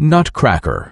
nutcracker.